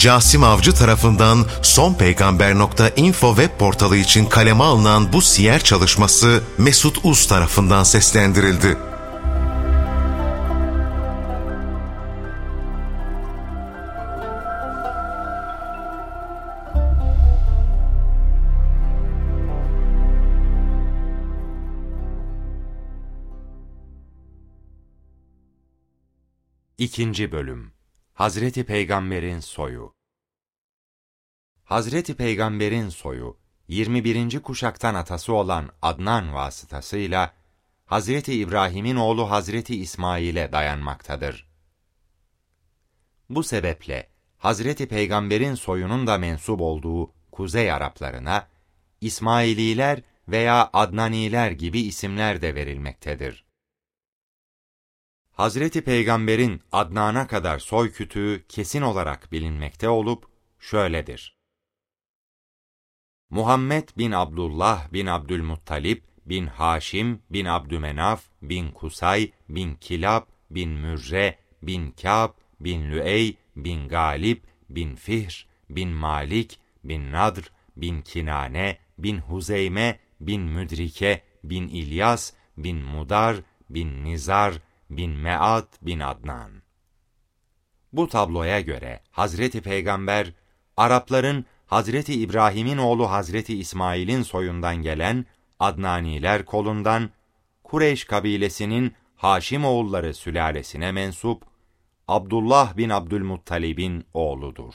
Casim Avcı tarafından sonpeygamber.info web portalı için kaleme alınan bu siyer çalışması Mesut Uz tarafından seslendirildi. İkinci Bölüm Hazreti Peygamber'in Soyu Hazreti Peygamber'in soyu, 21. kuşaktan atası olan Adnan vasıtasıyla, Hazreti İbrahim'in oğlu Hazreti İsmail'e dayanmaktadır. Bu sebeple, Hazreti Peygamber'in soyunun da mensup olduğu Kuzey Araplarına, İsmaililer veya Adnaniler gibi isimler de verilmektedir. Hazreti Peygamber'in Adnan'a kadar soy kütüğü kesin olarak bilinmekte olup şöyledir. Muhammed bin Abdullah bin Abdülmuttalip bin Haşim bin Abdümenaf bin Kusay bin Kilab bin Mürre bin Kâb bin Lüey bin Galip bin Fihr bin Malik bin Nadr bin Kinane bin Huzeyme bin Müdrike bin İlyas bin Mudar bin Nizar bin Mead bin Adnan. Bu tabloya göre Hazreti Peygamber Arapların Hazreti İbrahim'in oğlu Hazreti İsmail'in soyundan gelen Adnaniler kolundan Kureyş kabilesinin Haşim oğulları sülalesine mensup Abdullah bin Abdülmuttalib'in oğludur.